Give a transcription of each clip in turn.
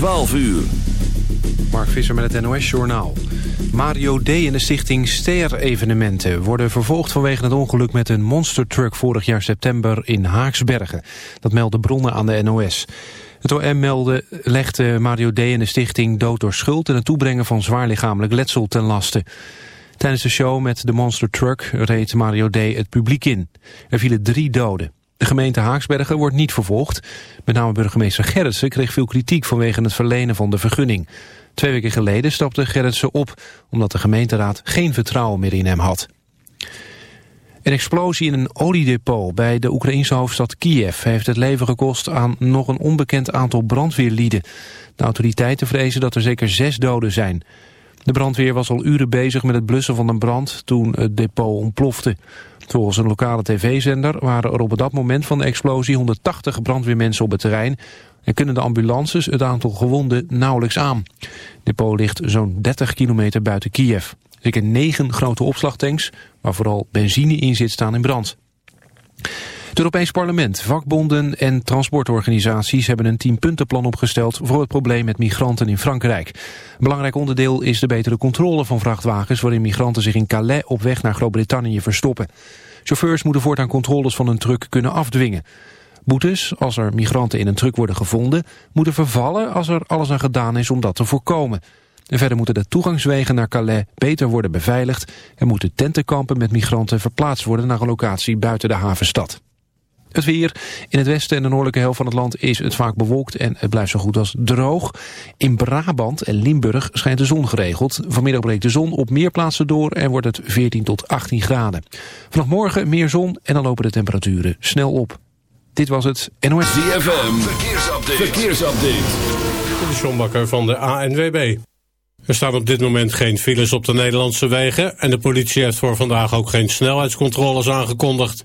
12 uur. Mark Visser met het NOS-journaal. Mario D. en de stichting Ster Evenementen worden vervolgd vanwege het ongeluk met een monstertruck vorig jaar september in Haaksbergen. Dat melden bronnen aan de NOS. Het OM meldde, legde Mario D. en de stichting dood door schuld en het toebrengen van zwaar lichamelijk letsel ten laste. Tijdens de show met de monster truck reed Mario D. het publiek in. Er vielen drie doden. De gemeente Haaksbergen wordt niet vervolgd. Met name burgemeester Gerritsen kreeg veel kritiek vanwege het verlenen van de vergunning. Twee weken geleden stapte Gerritsen op omdat de gemeenteraad geen vertrouwen meer in hem had. Een explosie in een oliedepot bij de Oekraïnse hoofdstad Kiev heeft het leven gekost aan nog een onbekend aantal brandweerlieden. De autoriteiten vrezen dat er zeker zes doden zijn. De brandweer was al uren bezig met het blussen van een brand toen het depot ontplofte. Volgens een lokale tv-zender waren er op dat moment van de explosie 180 brandweermensen op het terrein en kunnen de ambulances het aantal gewonden nauwelijks aan. Depot ligt zo'n 30 kilometer buiten Kiev. Zeker negen grote opslagtanks, waar vooral benzine in zit, staan in brand. Het Europees Parlement, vakbonden en transportorganisaties hebben een tienpuntenplan opgesteld voor het probleem met migranten in Frankrijk. Een belangrijk onderdeel is de betere controle van vrachtwagens waarin migranten zich in Calais op weg naar Groot-Brittannië verstoppen. Chauffeurs moeten voortaan controles van een truck kunnen afdwingen. Boetes, als er migranten in een truck worden gevonden, moeten vervallen als er alles aan gedaan is om dat te voorkomen. En verder moeten de toegangswegen naar Calais beter worden beveiligd en moeten tentenkampen met migranten verplaatst worden naar een locatie buiten de havenstad. Het weer. In het westen en de noordelijke helft van het land is het vaak bewolkt en het blijft zo goed als droog. In Brabant en Limburg schijnt de zon geregeld. Vanmiddag breekt de zon op meer plaatsen door en wordt het 14 tot 18 graden. Vanaf morgen meer zon en dan lopen de temperaturen snel op. Dit was het NOS. ZFM, verkeersupdate. verkeersupdate. De Sjombakker van de ANWB. Er staan op dit moment geen files op de Nederlandse wegen... en de politie heeft voor vandaag ook geen snelheidscontroles aangekondigd.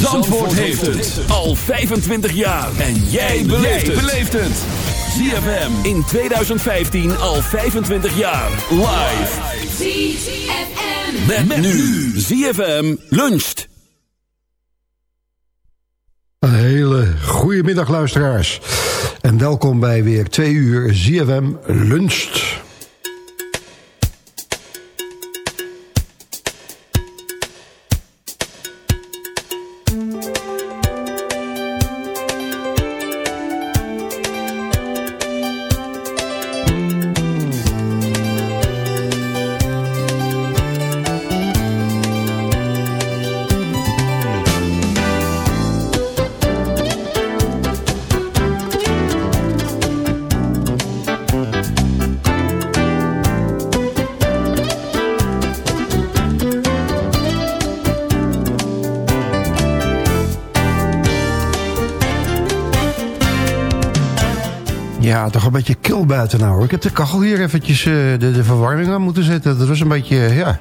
Zandvoort heeft het al 25 jaar. En jij beleeft het. ZFM in 2015 al 25 jaar. Live. ZFM. Met, met nu. ZFM luncht. Een hele goede middag luisteraars. En welkom bij weer twee uur ZFM luncht. Nou. Ik heb de kachel hier eventjes uh, de, de, verwarming aan moeten zetten. Dat was een beetje, ja,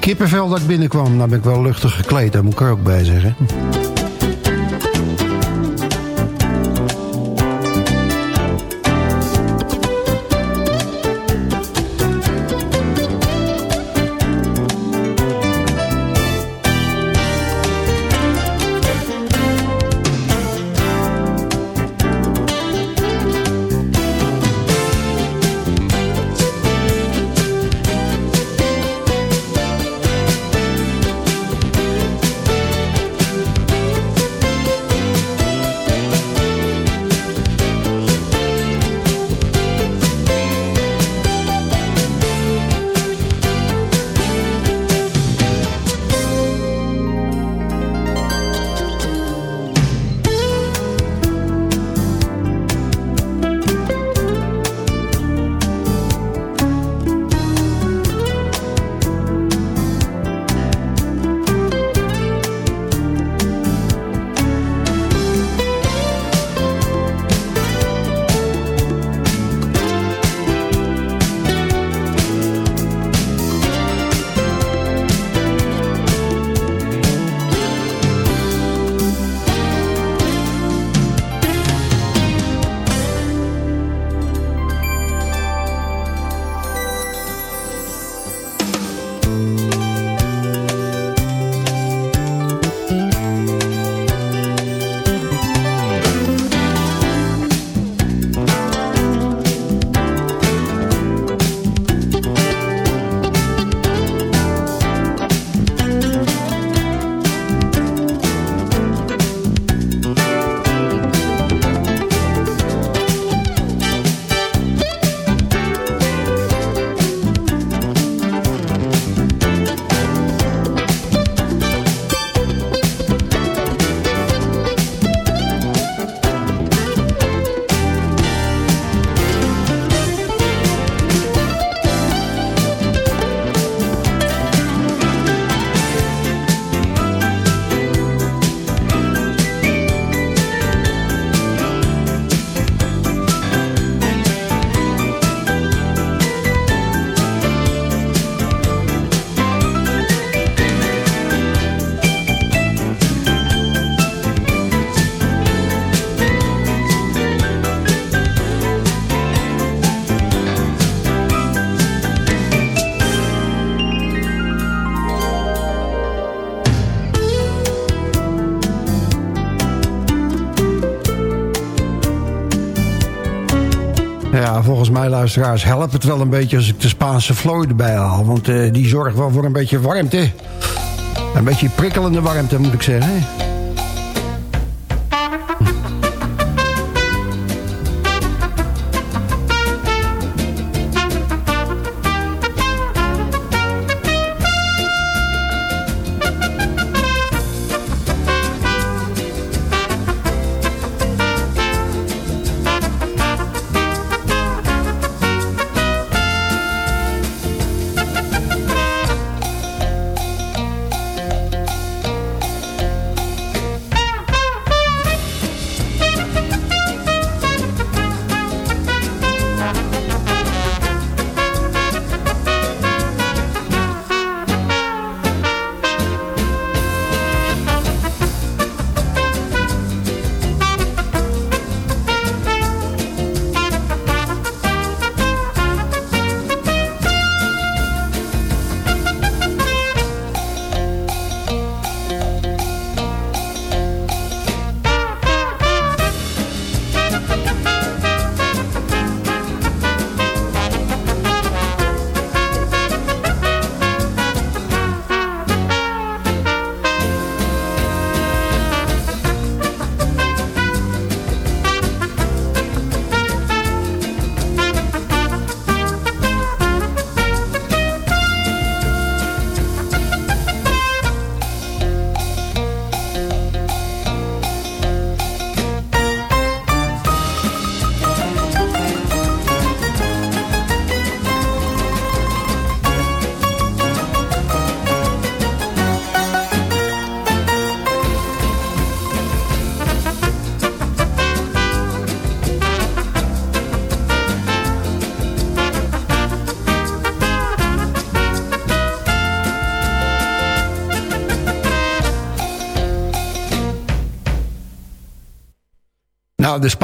kippenvel dat ik binnenkwam. Nou ben ik wel luchtig gekleed, daar moet ik er ook bij zeggen. Mij luisteraars helpt het wel een beetje als ik de Spaanse Floyd erbij haal. Want uh, die zorgt wel voor een beetje warmte. Een beetje prikkelende warmte moet ik zeggen.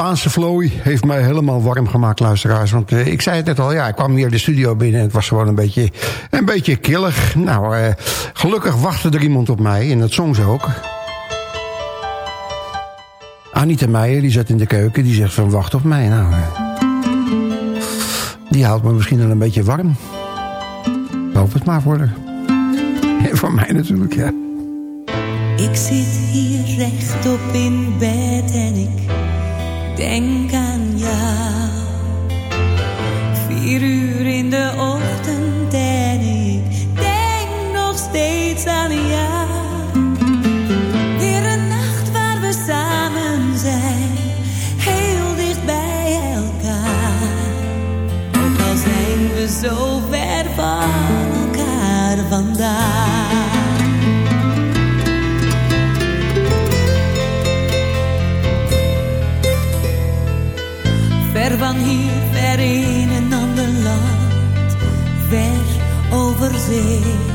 Spaanse Floy heeft mij helemaal warm gemaakt, luisteraars. Want uh, ik zei het net al, ja, ik kwam hier de studio binnen... en het was gewoon een beetje, een beetje killig. Nou, uh, gelukkig wachtte er iemand op mij en dat zong ze ook. Anita Meijer, die zat in de keuken, die zegt van wacht op mij. Nou, uh, die houdt me misschien al een beetje warm. Hoop het maar voor haar. Voor mij natuurlijk, ja. Ik zit hier rechtop in bed en ik denk aan jou. Vier uur in de ochtend hier, ver in een ander land, ver over zee.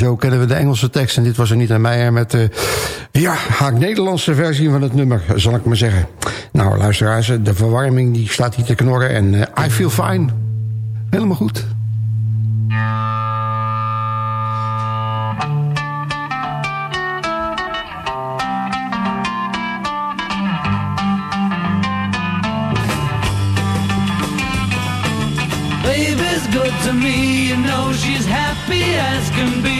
Zo kennen we de Engelse tekst. En dit was er niet aan Meijer met de ja, haar Nederlandse versie van het nummer, zal ik maar zeggen. Nou, luisteraars, de verwarming die staat hier te knorren. En eh, I Feel Fine. Helemaal goed. Baby's good to me, you know she's happy as can be,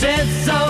Said so.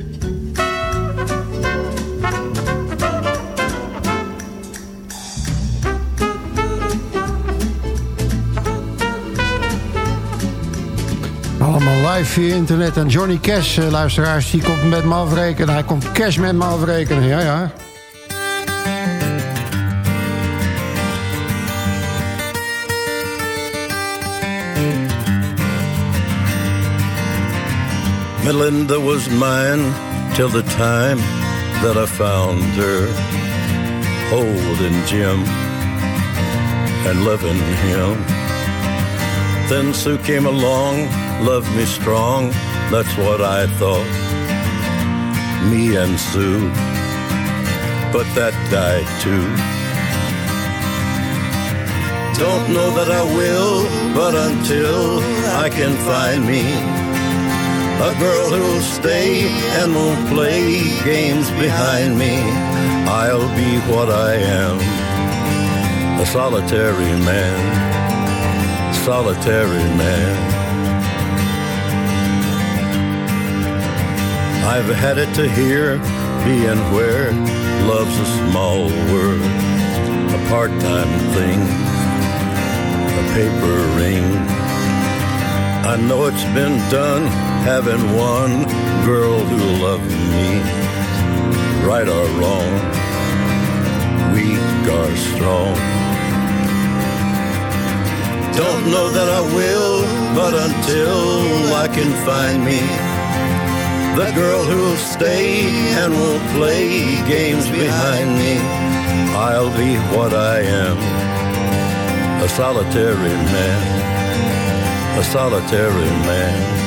Allemaal live via internet. En Johnny Cash, eh, luisteraars, die komt met me afrekenen. Hij komt cash met me afrekenen, ja, ja. Melinda was mine till the time that I found her holding Jim and loving him. Then Sue came along, loved me strong, that's what I thought. Me and Sue, but that died too. Don't know that I will, but until I can find me a girl who'll stay and won't play games behind me. I'll be what I am, a solitary man, solitary man. I've had it to hear, being where love's a small word, a part-time thing, a paper ring. I know it's been done having one girl who loved me, right or wrong, weak or strong. Don't know that I will, but until I can find me the girl who'll stay and won't play games behind me, I'll be what I am, a solitary man, a solitary man.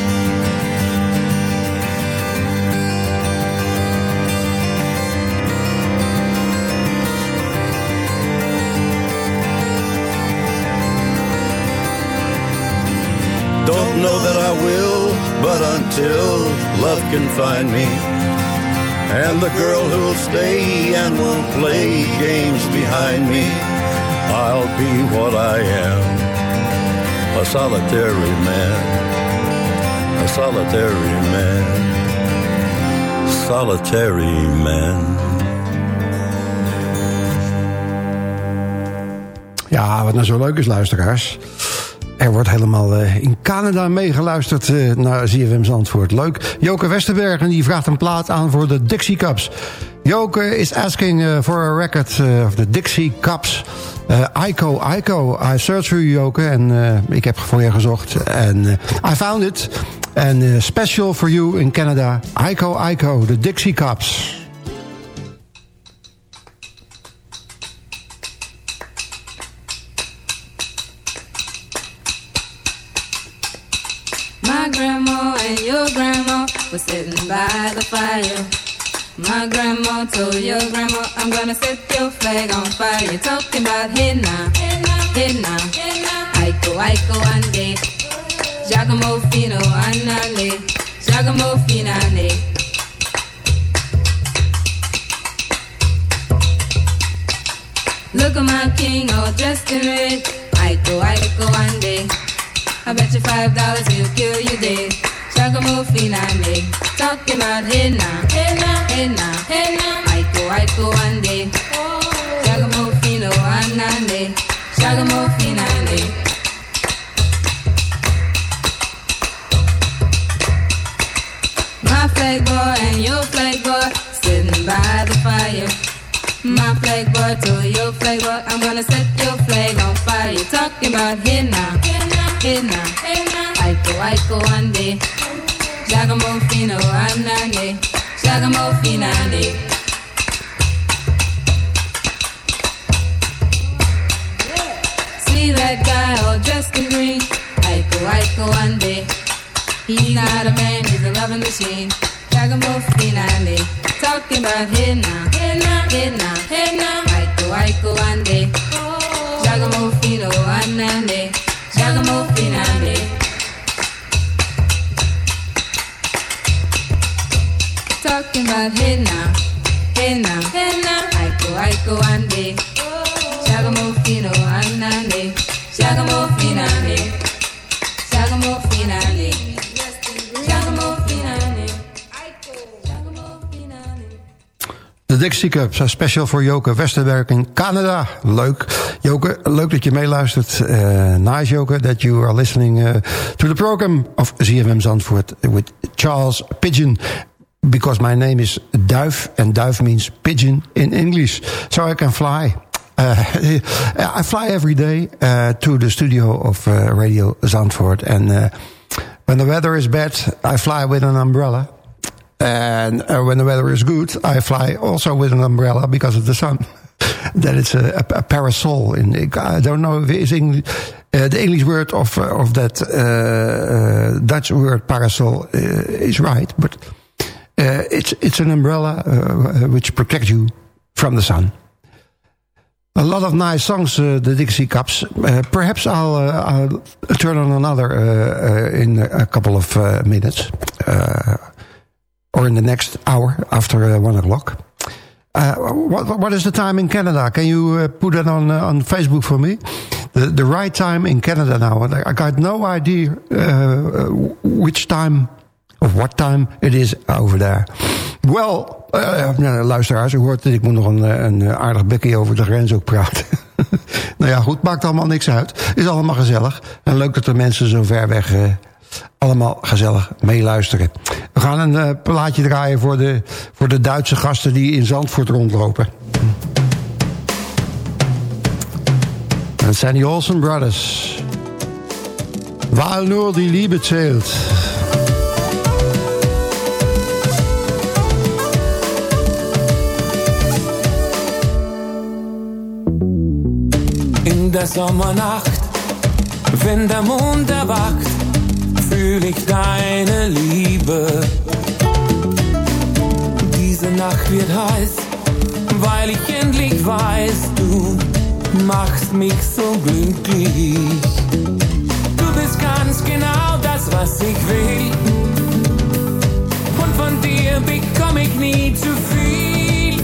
Don't know that I will, but until love can find me, and the girl who'll stay and won't play games behind me, I'll be what I am, a solitary man, a solitary man, solitary man. Ja, wat nou zo leuk is, luisteraars. Er wordt helemaal uh, in Canada meegeluisterd uh, naar ZFM Zandvoort. Leuk. Joke Westerberg die vraagt een plaat aan voor de Dixie Cups. Joke is asking uh, for a record of the Dixie Cups. Ico, Ico. I searched for you, Joke. En ik heb voor je gezocht. En I found it. En special for you in Canada. Ico, Ico. The Dixie Cups. Sitting by the fire. My grandma told your grandma, I'm gonna set your flag on fire. You're talking about hey now, Aiko, Aiko, ande. Giacomo Fino, anale. Giacomo Finale. Look at my king all dressed in red. Aiko, Aiko, ande. I bet you five dollars he'll kill you dead. Shagamufinande, talking about hey now, hey now, hey now, hey now. Aiko, aiko, one day. Shagamufino, anande, Shagamufinande. My flag boy and your flag boy sitting by the fire. My flag boy to your flag boy, I'm gonna set your flag on fire. You're talking about hey now, hey now, hey now, hey now. Aiko, aiko, one day. Shagamofino, anande, Shagamofinande. See that guy all dressed in green? Aiko, aiko, one day. He's not a man, he's a loving machine. Shagamofinande. Talking about hey now, hey now, hey now, hey now. Aiko, aiko, one day. Shagamofino, anande, Shagamofinande. Talking about hey now, hey now, hey now. Aiko, aiko, ande. Shagamofino, anande. Shagamofinande. Shagamofinande. Shagamofinande. De Dixie Cup, special voor Joke Westerberg in Canada. Leuk. Joke, leuk dat je meeluistert. Uh, nice, Joke, that you are listening uh, to the program of ZFM Zandvoort with Charles Pigeon. Because my name is Duif, and Duif means pigeon in English. So I can fly. Uh, I fly every day uh, to the studio of uh, Radio Zandvoort. And uh, when the weather is bad, I fly with an umbrella. And uh, when the weather is good, I fly also with an umbrella because of the sun. that it's a, a, a, parasol. In I don't know if it's English, uh, the English word of of that Dutch word parasol is right, but Uh, it's it's an umbrella uh, uh, which protects you from the sun. A lot of nice songs, the Dixie Cups. perhaps I'll, I'll, turn on another in a couple of minutes or in the next hour after uh, one o'clock. Uh, what, what is the time in Canada? Can you uh, put it on on Facebook for me? The the right time in Canada now. I got no idea which time of what time it is over there. Well, uh, luisteraars, u hoort dat ik moet nog een, een aardig bekje over de grens ook praten. nou ja, goed, maakt allemaal niks uit. Is allemaal gezellig. En leuk dat er mensen zo ver weg uh, allemaal gezellig meeluisteren. We gaan een plaatje draaien voor de, voor de Duitse gasten die in Zandvoort rondlopen. En dat zijn die Brothers. Waar nur die Liebe zählt. In der Sommernacht, wenn der Mond erwacht, fühl ich deine Liebe. Diese Nacht wird heiß, weil ich endlich weiß, du machst mich so glücklich. Du bist ganz genau das, was ich will. Und von dir bekomme ich nie zu viel.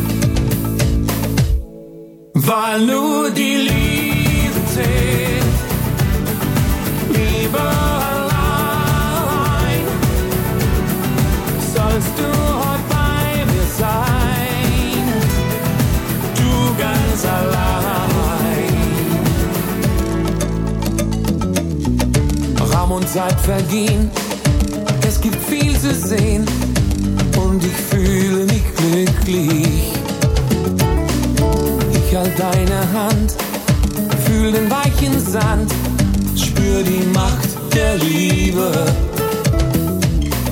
Weil nur die Liebe zählt. Liebe allein. Sollst du heute bei mir sein. Du ganz allein. Raum und Zeit vergehen. Es gibt viel zu sehen. Und ich fühle mich glücklich. Ich halt deine Hand, fühl den weichen Sand, spür die Macht der Liebe.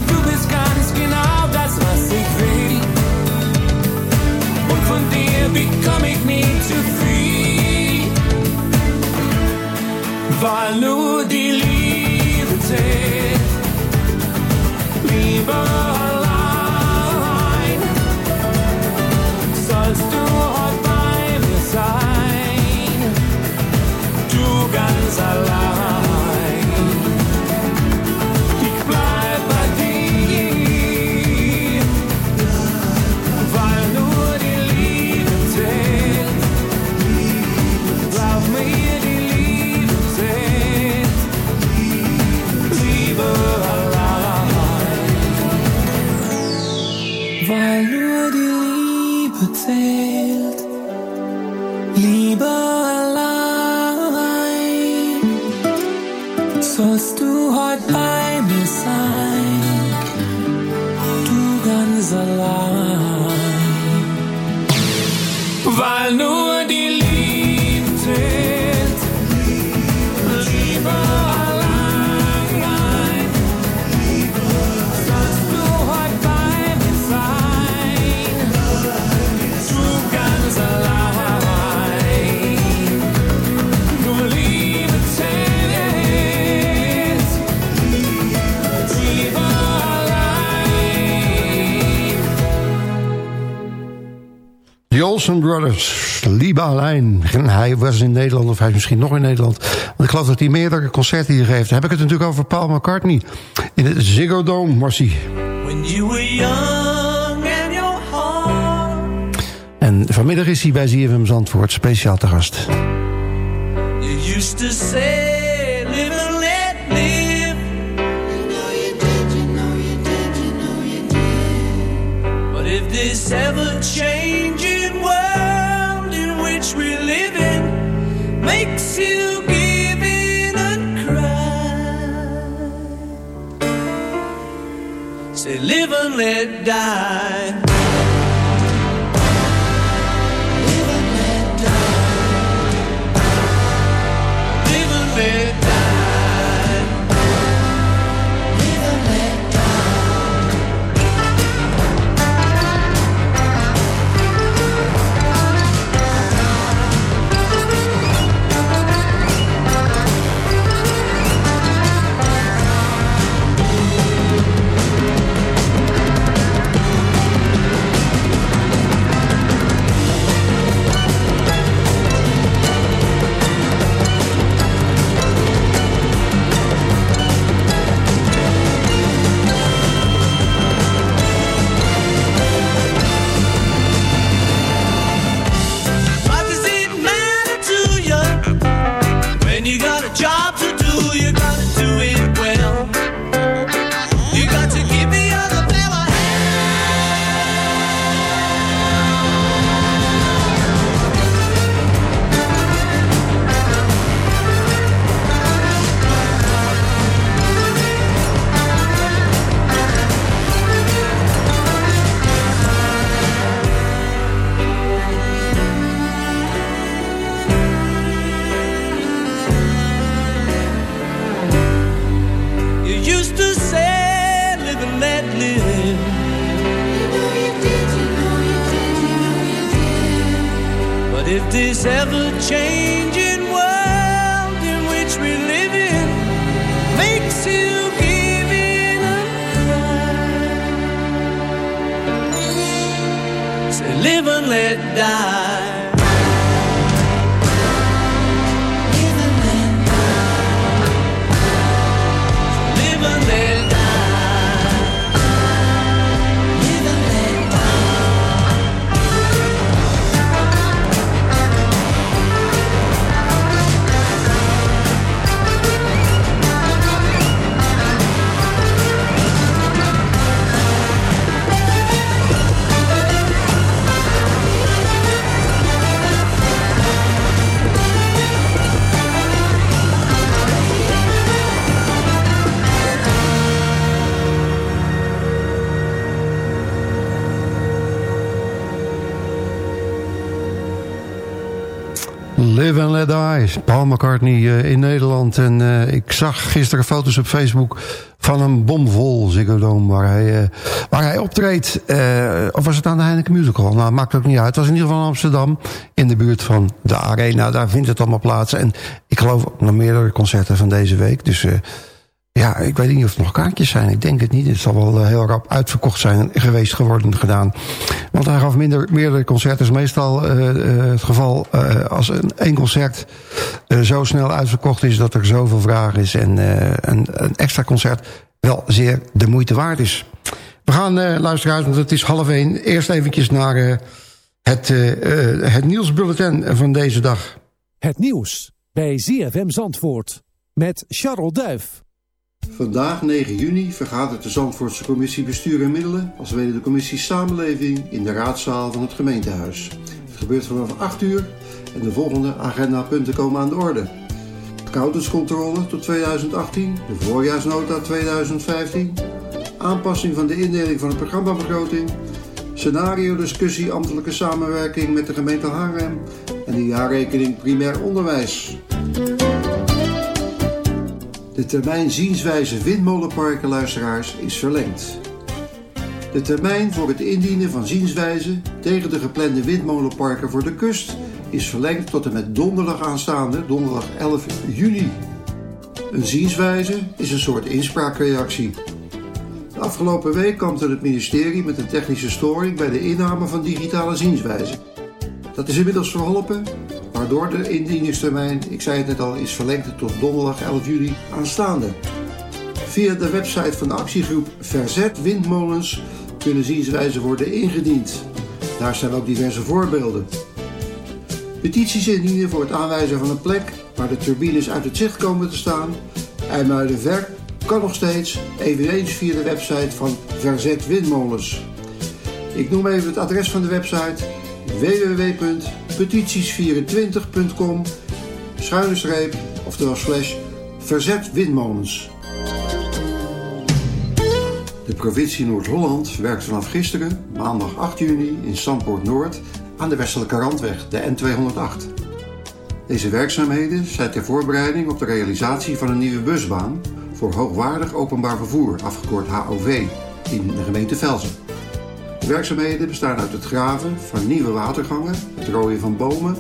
Du bist ganz genau das, was ich will. Und von dir bekomme ich nie zu viel. Weil nur die Liebe zählt. Liebe say Olsen Brothers, Liebe Alleen. Hij was in Nederland, of hij is misschien nog in Nederland. Want ik geloof dat hij meerdere concerten hier geeft. Dan heb ik het natuurlijk over Paul McCartney. In het Ziggo Dome, Marcie. When you were young and your heart, En vanmiddag is hij bij ZFM Zandvoort speciaal te gast. you used to say, live and let live. You know you did, you know you did, you know you did. But if this ever in which we live in makes you give in and cry, say, live and let die. Paul McCartney eh, in Nederland. En eh, ik zag gisteren foto's op Facebook van een bomvol Ziggo waar hij, eh, waar hij optreedt. Of was het aan de Heineken Musical? Nou, maakt ook niet uit. Het was in ieder geval in Amsterdam, in de buurt van de Arena. Daar vindt het allemaal plaats. En ik geloof nog meerdere concerten van deze week. Dus ja, ik weet niet of er nog kaartjes zijn. Ik denk het niet. Het zal wel eh, heel rap uitverkocht zijn geweest geworden gedaan. Want hij gaf minder, meerdere concerten. is meestal eh, eh, het geval als een, één concert zo snel uitverkocht is... dat er zoveel vraag is en een, een extra concert wel zeer de moeite waard is. We gaan, eh luisteraars, want het is half één... eerst eventjes naar het, het nieuwsbulletin van deze dag. Het nieuws bij ZFM Zandvoort met Charles Duif. Vandaag, 9 juni, vergadert de Zandvoortse Commissie Bestuur en Middelen... als weder de Commissie Samenleving in de raadzaal van het gemeentehuis. Het gebeurt vanaf 8 uur en de volgende agendapunten komen aan de orde. accountantscontrole tot 2018, de voorjaarsnota 2015, aanpassing van de indeling van de programmabegroting, scenario-discussie ambtelijke samenwerking met de gemeente Haarlem en de jaarrekening primair onderwijs. De termijn zienswijze windmolenparken luisteraars is verlengd. De termijn voor het indienen van zienswijzen tegen de geplande windmolenparken voor de kust is verlengd tot en met donderdag aanstaande, donderdag 11 juni. Een zienswijze is een soort inspraakreactie. De afgelopen week kwam het ministerie met een technische storing bij de inname van digitale zienswijzen. Dat is inmiddels verholpen, waardoor de indieningstermijn, ik zei het net al, is verlengd tot donderdag 11 juli aanstaande. Via de website van de actiegroep Verzet Windmolens kunnen zienswijzen worden ingediend. Daar staan ook diverse voorbeelden. Petities indienen voor het aanwijzen van een plek waar de turbines uit het zicht komen te staan. IJmuiden-Ver kan nog steeds, eveneens via de website van Verzet Windmolens. Ik noem even het adres van de website www.petities24.com schuine streep, oftewel slash Verzet Windmolens. De provincie Noord-Holland werkt vanaf gisteren, maandag 8 juni, in Sandpoort Noord aan de westelijke randweg, de N208. Deze werkzaamheden zijn ter voorbereiding op de realisatie van een nieuwe busbaan voor hoogwaardig openbaar vervoer, afgekort HOV, in de gemeente Velzen. De werkzaamheden bestaan uit het graven van nieuwe watergangen, het rooien van bomen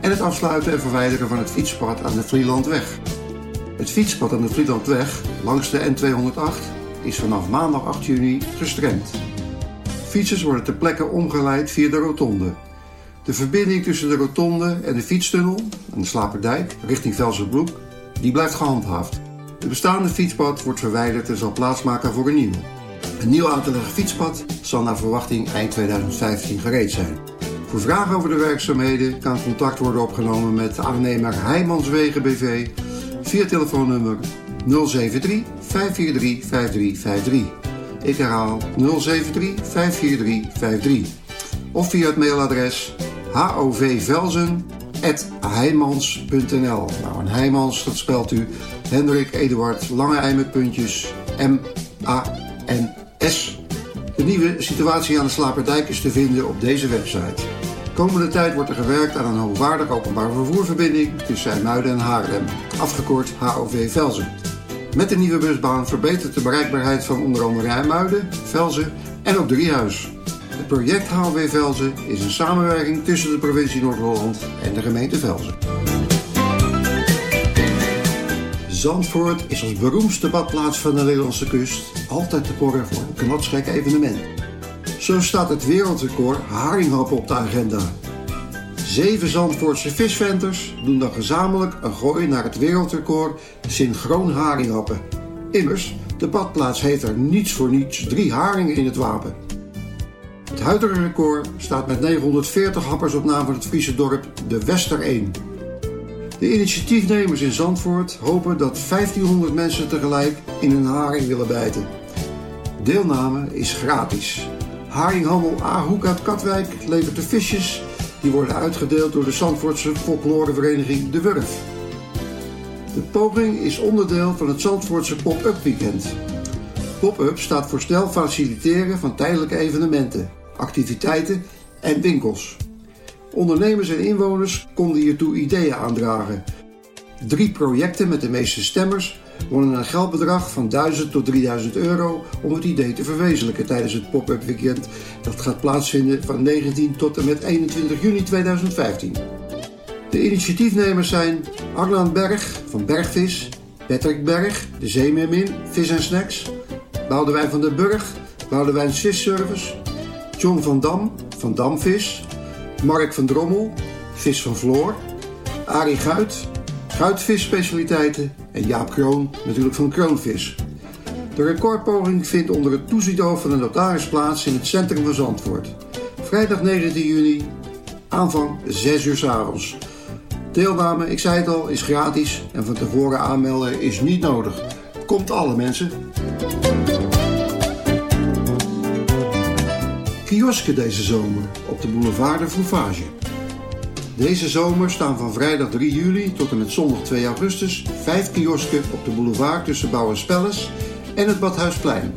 en het afsluiten en verwijderen van het fietspad aan de Vlielandweg. Het fietspad aan de Vlielandweg langs de N208 is vanaf maandag 8 juni gestremd. Fietsers worden ter plekke omgeleid via de rotonde. De verbinding tussen de rotonde en de fietstunnel aan de Slaperdijk richting Velsenbroek, die blijft gehandhaafd. De bestaande fietspad wordt verwijderd en zal plaatsmaken voor een nieuwe. Een nieuw aan te leggen fietspad zal naar verwachting eind 2015 gereed zijn. Voor vragen over de werkzaamheden kan contact worden opgenomen met aannemer Heijmanswegen BV via telefoonnummer 073 543 5353. Ik herhaal 073 543 53. Of via het mailadres hovvelzen.heimans.nl Nou, en Heimans, dat spelt u Hendrik Eduard Lange ei met puntjes M-A-N-S. De nieuwe situatie aan de Slaperdijk is te vinden op deze website. Komende tijd wordt er gewerkt aan een hoogwaardig openbaar vervoerverbinding tussen IJmuiden en Haarlem, afgekort HOV Velzen. Met de nieuwe busbaan verbetert de bereikbaarheid van onder andere IJmuiden, Velzen en ook Driehuis. Het project HOV Velzen is een samenwerking tussen de provincie Noord-Holland en de gemeente Velzen. Zandvoort is als beroemdste badplaats van de Nederlandse kust altijd te porren voor een knotsgek evenement. Zo staat het wereldrecord haringhappen op de agenda. Zeven Zandvoortse visventers doen dan gezamenlijk een gooi naar het wereldrecord synchroon haringhappen. Immers, de badplaats heeft er niets voor niets drie haringen in het wapen. Het huidige record staat met 940 happers op naam van het Friese dorp de Wester 1. De initiatiefnemers in Zandvoort hopen dat 1500 mensen tegelijk in een haring willen bijten. Deelname is gratis. Haringhandel A-Hoek uit Katwijk levert de visjes die worden uitgedeeld door de Zandvoortse folklorevereniging De Wurf. De poging is onderdeel van het Zandvoortse Pop-Up Weekend. Pop-up staat voor snel faciliteren van tijdelijke evenementen, activiteiten en winkels. Ondernemers en inwoners konden hiertoe ideeën aandragen. Drie projecten met de meeste stemmers wonnen een geldbedrag van 1000 tot 3000 euro om het idee te verwezenlijken tijdens het pop-up weekend dat gaat plaatsvinden van 19 tot en met 21 juni 2015. De initiatiefnemers zijn Arlan Berg van Bergvis, Patrick Berg, de Zeemeermin, Vis en Snacks, Boudewijn van der Burg, Boudewijns Visservice, John van Dam van Damvis, Mark van Drommel, Vis van Floor, Arie Guit, Guitvisspecialiteiten en Jaap Kroon natuurlijk van Kroonvis. De recordpoging vindt onder het toezicht van de notaris plaats in het centrum van Zandvoort. Vrijdag 19 juni, aanvang 6 uur s avonds. Deelname, ik zei het al, is gratis en van tevoren aanmelden is niet nodig. Komt alle mensen. Kiosken deze zomer op de boulevard de Fouvage. Deze zomer staan van vrijdag 3 juli tot en met zondag 2 augustus vijf kiosken op de boulevard tussen Bouw en Spelles en het Badhuisplein.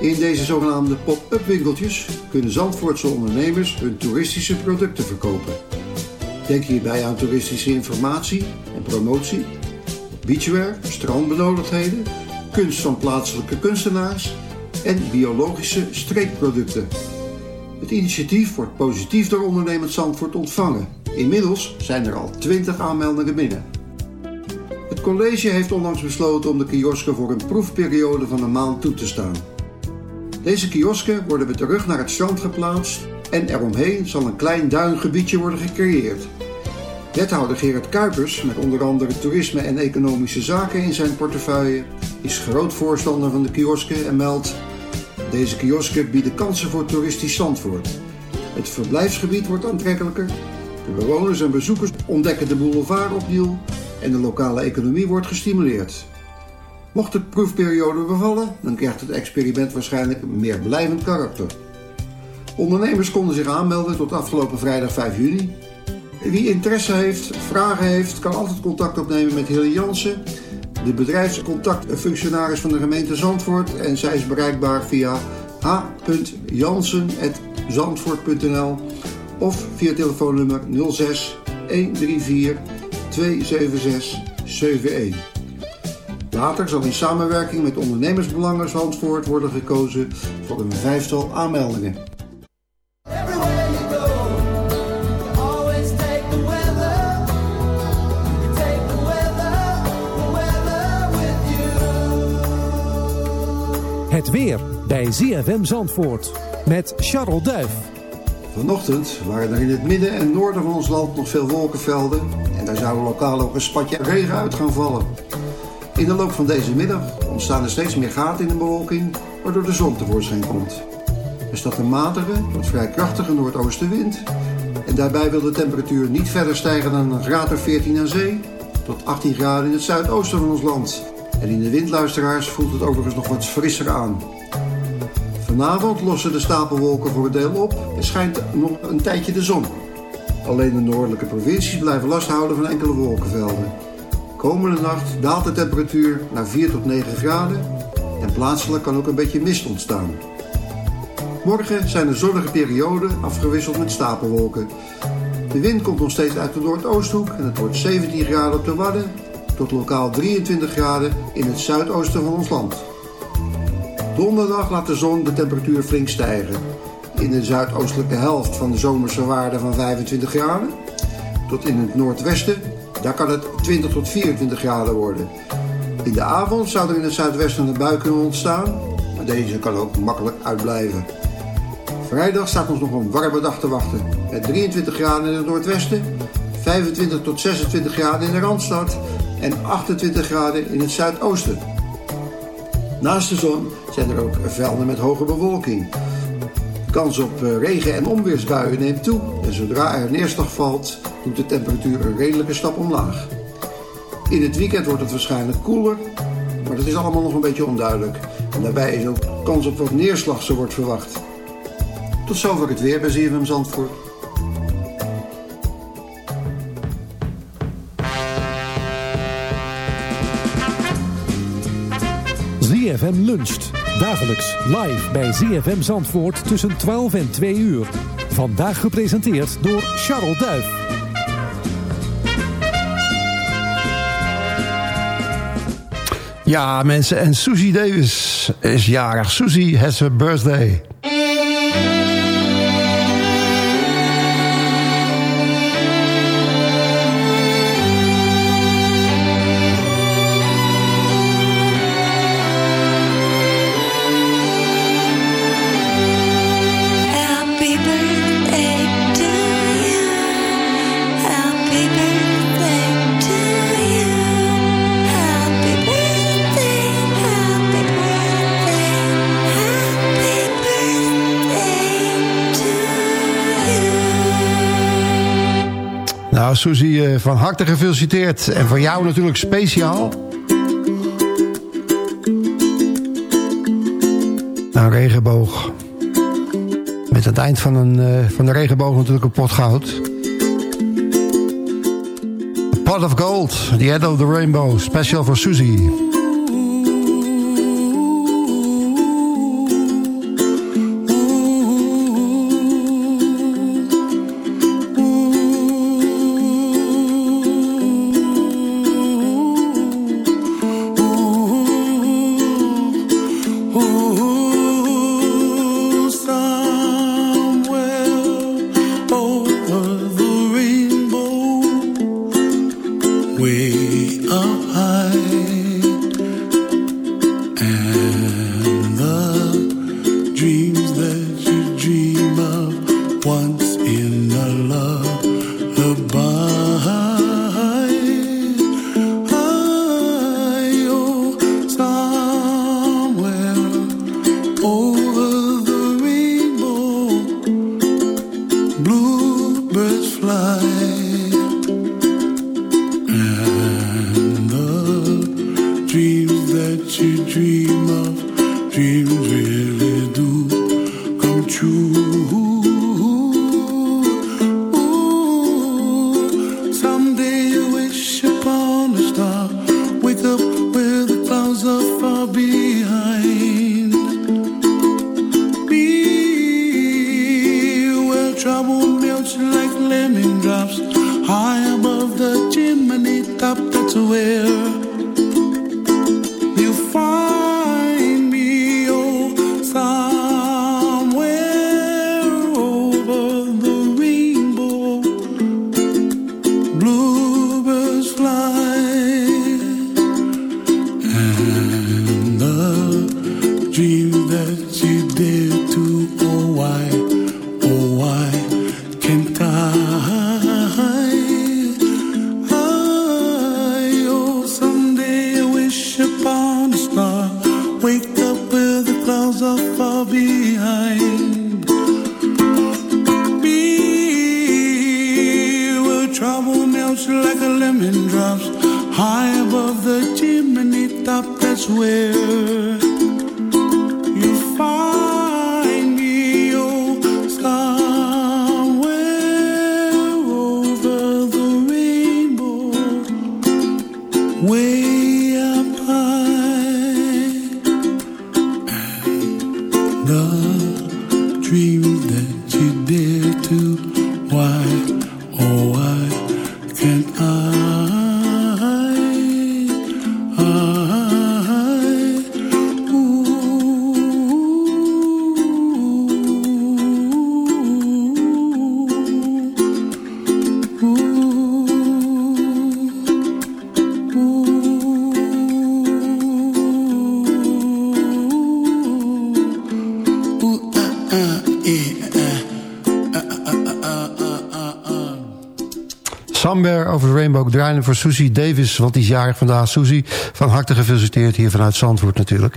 In deze zogenaamde pop-up winkeltjes kunnen Zandvoortse ondernemers hun toeristische producten verkopen. Denk hierbij aan toeristische informatie en promotie, beachwear, strandbenodigdheden, kunst van plaatselijke kunstenaars en biologische streekproducten. Het initiatief wordt positief door ondernemend Zandvoort ontvangen. Inmiddels zijn er al 20 aanmeldingen binnen. Het college heeft onlangs besloten om de kiosken voor een proefperiode van een maand toe te staan. Deze kiosken worden met de rug naar het strand geplaatst en eromheen zal een klein duingebiedje worden gecreëerd. Wethouder Gerard Kuipers, met onder andere toerisme en economische zaken in zijn portefeuille, is groot voorstander van de kiosken en meldt deze kiosken bieden kansen voor toeristisch Zandvoort. Het verblijfsgebied wordt aantrekkelijker, de bewoners en bezoekers ontdekken de boulevard opnieuw en de lokale economie wordt gestimuleerd. Mocht de proefperiode bevallen, dan krijgt het experiment waarschijnlijk meer blijvend karakter. Ondernemers konden zich aanmelden tot afgelopen vrijdag 5 juni. Wie interesse heeft, vragen heeft, kan altijd contact opnemen met Hilly Jansen, de bedrijfscontactfunctionaris van de gemeente Zandvoort. En zij is bereikbaar via h.jansen.zandvoort.nl of via telefoonnummer 06 134 276 71. Later zal in samenwerking met ondernemersbelangen Zandvoort worden gekozen voor een vijftal aanmeldingen. Bij ZFM Zandvoort met Charles Duif. Vanochtend waren er in het midden en noorden van ons land nog veel wolkenvelden en daar zou lokaal ook een spatje regen uit gaan vallen. In de loop van deze middag ontstaan er steeds meer gaten in de bewolking, waardoor de zon tevoorschijn komt. Er staat een matige tot vrij krachtige noordoostenwind en daarbij wil de temperatuur niet verder stijgen dan een graad of 14 aan zee tot 18 graden in het zuidoosten van ons land. En in de windluisteraars voelt het overigens nog wat frisser aan. Vanavond lossen de stapelwolken voor een deel op en schijnt nog een tijdje de zon. Alleen de noordelijke provincies blijven last houden van enkele wolkenvelden. Komende nacht daalt de temperatuur naar 4 tot 9 graden en plaatselijk kan ook een beetje mist ontstaan. Morgen zijn er zonnige perioden afgewisseld met stapelwolken. De wind komt nog steeds uit de Noordoosthoek en het wordt 17 graden op de Wadden tot lokaal 23 graden in het zuidoosten van ons land. Donderdag laat de zon de temperatuur flink stijgen. In de zuidoostelijke helft van de zomerse waarde van 25 graden. Tot in het noordwesten, daar kan het 20 tot 24 graden worden. In de avond zou er in het zuidwesten een bui kunnen ontstaan, maar deze kan ook makkelijk uitblijven. Vrijdag staat ons nog een warme dag te wachten. Met 23 graden in het noordwesten, 25 tot 26 graden in de Randstad en 28 graden in het zuidoosten. Naast de zon zijn er ook velden met hoge bewolking. Kans op eh, regen- en onweersbuien neemt toe en zodra er neerslag valt, doet de temperatuur een redelijke stap omlaag. In het weekend wordt het waarschijnlijk koeler, maar dat is allemaal nog een beetje onduidelijk. En daarbij is ook kans op wat neerslag zo wordt verwacht. Tot zover het weer bij ZFM Zandvoort. ZFM luncht. Dagelijks live bij ZFM Zandvoort tussen 12 en 2 uur. Vandaag gepresenteerd door Charles Duif. Ja, mensen, en Susie Davis is jarig. Susie has her birthday. Nou, van harte gefeliciteerd. En voor jou natuurlijk speciaal. Een regenboog. Met het eind van, een, eh, van de regenboog natuurlijk een pot goud. Pot of Gold, The End of the Rainbow, special for Susie. Melts like a lemon drops high above the chimney top. That's where voor Susie Davis. Want die is jarig vandaag. Susie, van harte gefeliciteerd hier vanuit Zandvoort natuurlijk.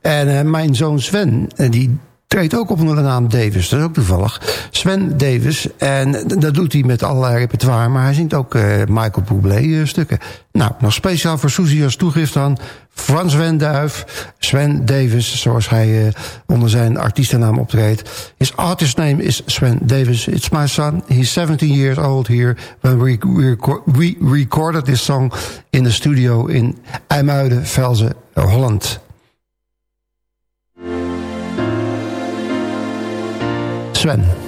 En eh, mijn zoon Sven, en die treedt ook op onder de naam Davis. Dat is ook toevallig. Sven Davis. En dat doet hij met allerlei repertoire. Maar hij zingt ook eh, Michael Bublé eh, stukken. Nou, nog speciaal voor Susie als toegift aan Frans Wenduif. Sven Davis, zoals hij eh, onder zijn artiestennaam optreedt. His artist name is Sven Davis. It's my son. He's 17 years old here. When we, we, we recorded this song in the studio in IJmuiden, Velzen, Holland. Sven.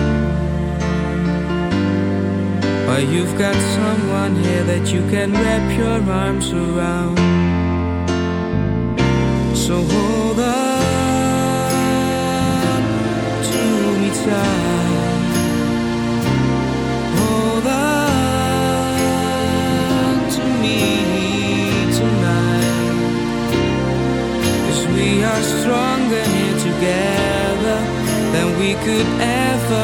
or you've got someone here that you can wrap your arms around. So hold on to me tight. Hold on to me tonight. Cause we are stronger here together than we could ever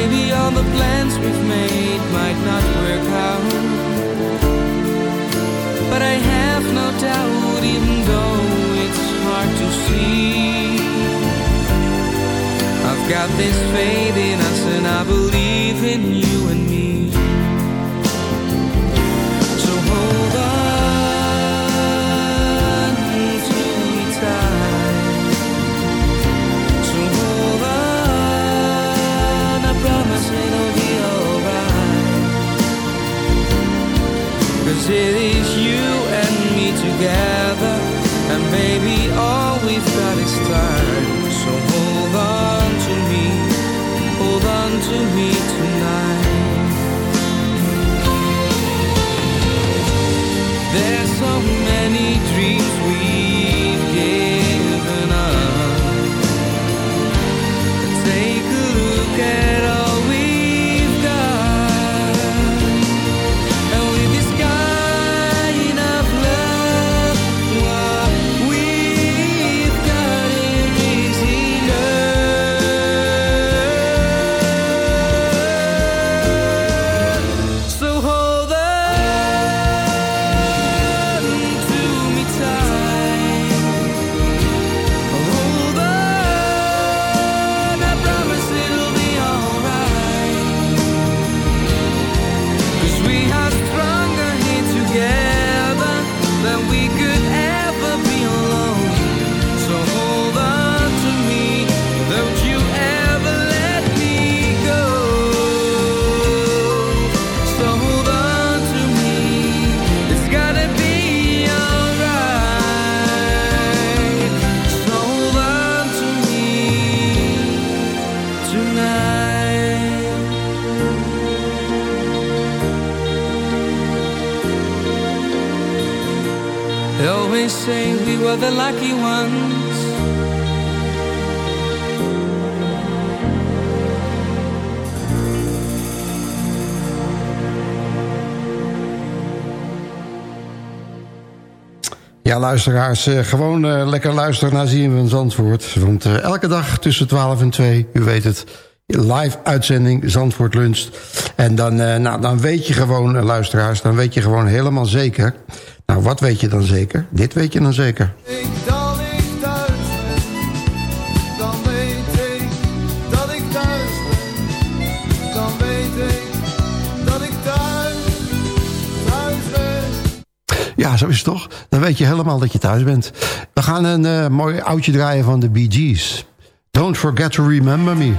Maybe all the plans we've made might not work out, but I have no doubt, even though it's hard to see. I've got this faith in us and I believe in you and me. Lucky ones. Ja, luisteraars, eh, gewoon eh, lekker luisteren naar Zien van Zandvoort. Want eh, elke dag tussen 12 en 2, u weet het, live uitzending Zandvoort Lunch. En dan, nou, dan weet je gewoon, luisteraars, dan weet je gewoon helemaal zeker. Nou, wat weet je dan zeker? Dit weet je dan zeker. Dat ik thuis ben, dan weet ik dat ik thuis ben. Dan weet ik dat ik thuis, thuis ben. Ja, zo is het toch? Dan weet je helemaal dat je thuis bent. We gaan een eh, mooi oudje draaien van de Bee Gees. Don't forget to remember me.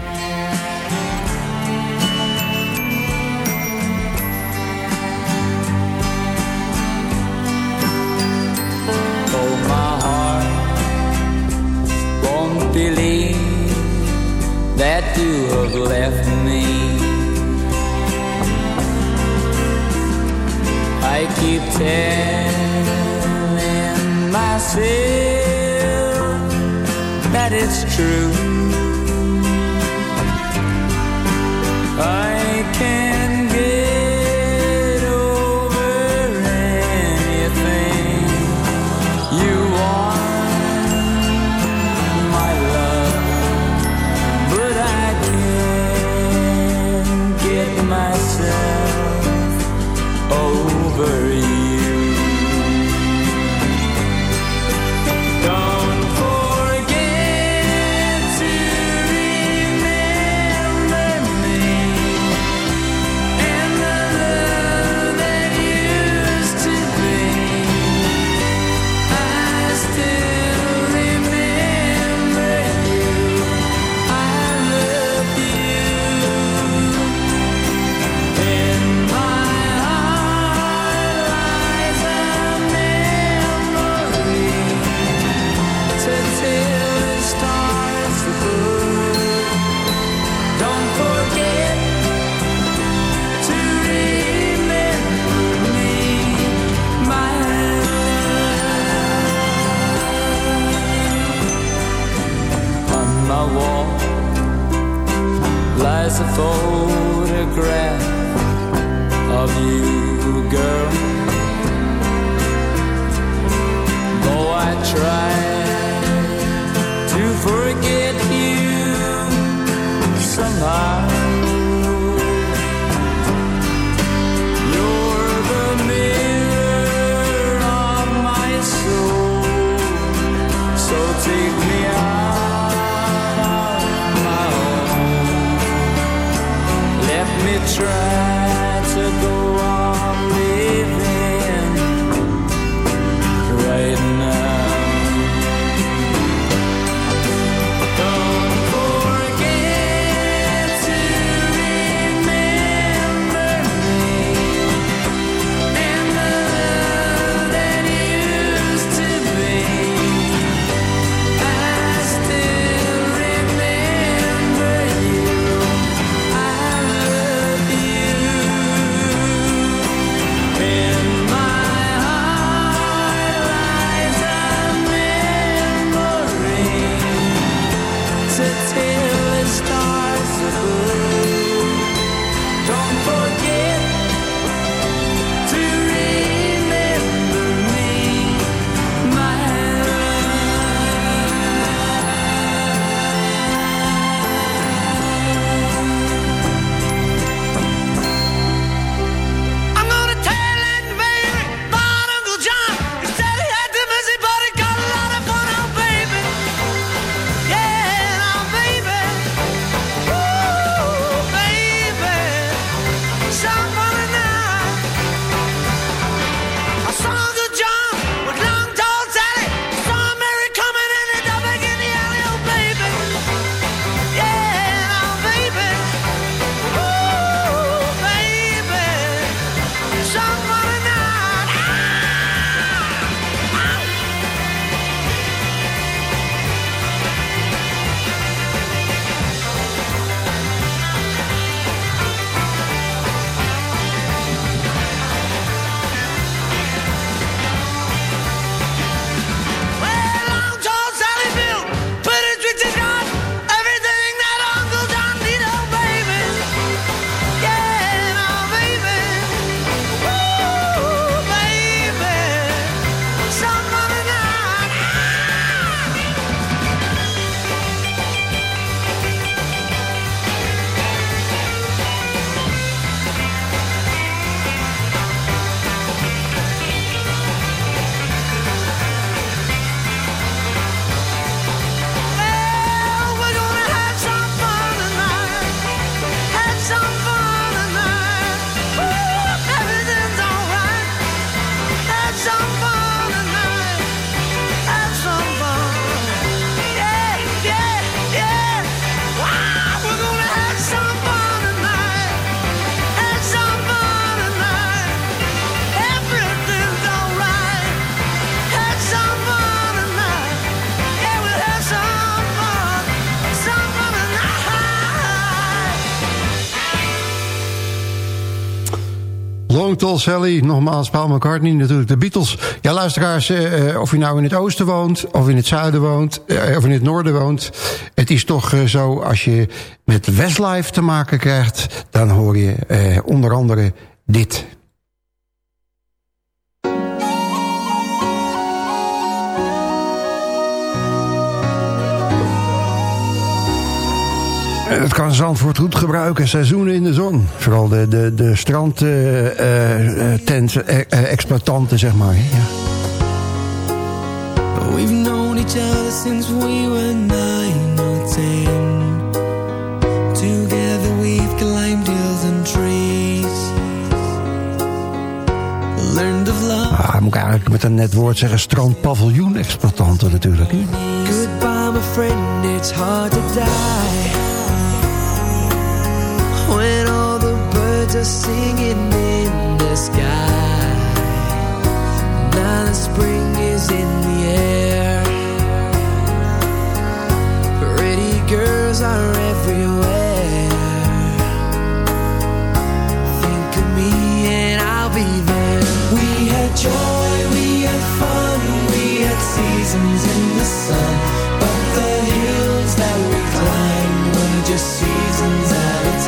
Tall Sally, nogmaals Paul McCartney, natuurlijk de Beatles. Ja, luisteraars, eh, eh, of je nou in het oosten woont, of in het zuiden woont, eh, of in het noorden woont. Het is toch zo, als je met Westlife te maken krijgt, dan hoor je onder andere dit. Eh, Dat kan Zandvoort goed gebruiken, seizoenen in de zon. Vooral de, de, de strandtent-exploitanten, zeg maar. Ja. We've known each other since we were nine or ten. Together we've climbed hills and trees. Learned of love. Ah, moet ik eigenlijk met een net woord zeggen, strandpaviljoen-exploitanten natuurlijk. Goodbye, my friend, it's hard to die. When all the birds are singing in the sky. Now the spring is in the air. Pretty girls are everywhere. Think of me and I'll be there. We had joy, we had fun, we had seasons in the sun. But the hills that we climbed were just seasons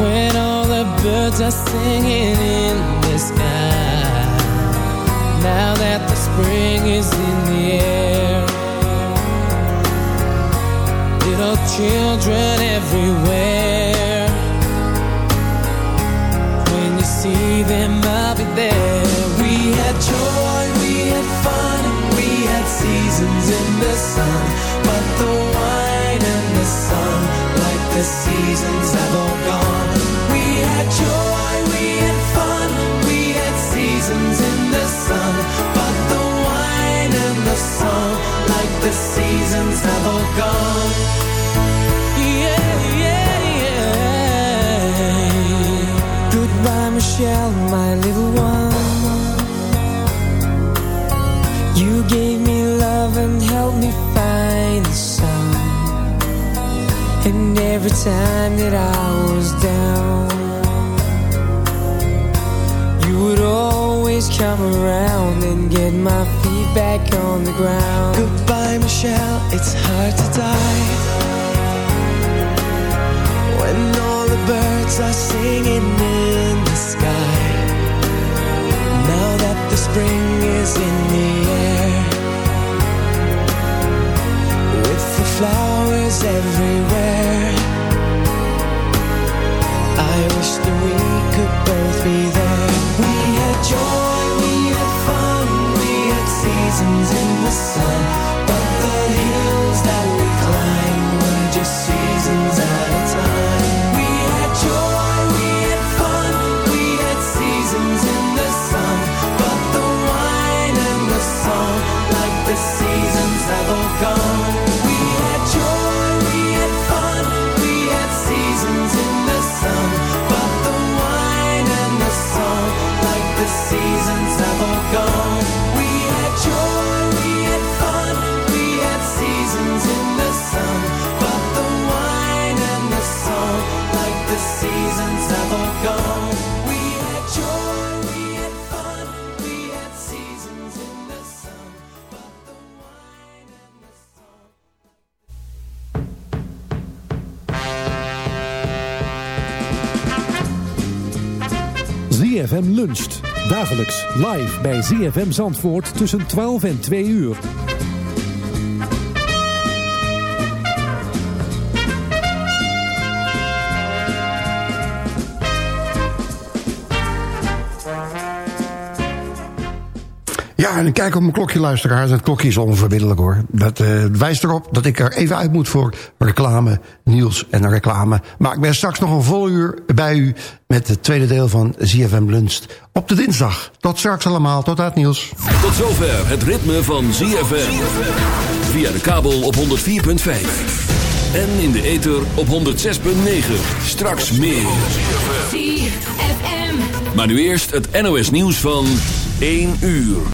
when all the birds are singing in the sky. Now that the spring is in the air, little children everywhere. When you see them, I'll be there. We had joy, we had fun, we had seasons in the sun. Seasons, have all gone. Yeah, yeah, yeah. Goodbye, Michelle, my little one. You gave me love and helped me find the sun. And every time that I was down, always come around and get my feet back on the ground. Goodbye, Michelle, it's hard to die. When all the birds are singing in the sky. Now that the spring is in the air. With the flowers everywhere. Live bij ZFM Zandvoort tussen 12 en 2 uur. Ja, en kijk op mijn klokje, luisteraars. Het klokje is onverbiddelijk hoor. Dat eh, wijst erop dat ik er even uit moet voor reclame, Niels en reclame. Maar ik ben straks nog een vol uur bij u met het tweede deel van ZFM Lunst op de dinsdag. Tot straks allemaal, tot uit Niels. Tot zover het ritme van ZFM. Via de kabel op 104.5. En in de ether op 106.9. Straks meer. ZFM. Maar nu eerst het NOS nieuws van 1 uur.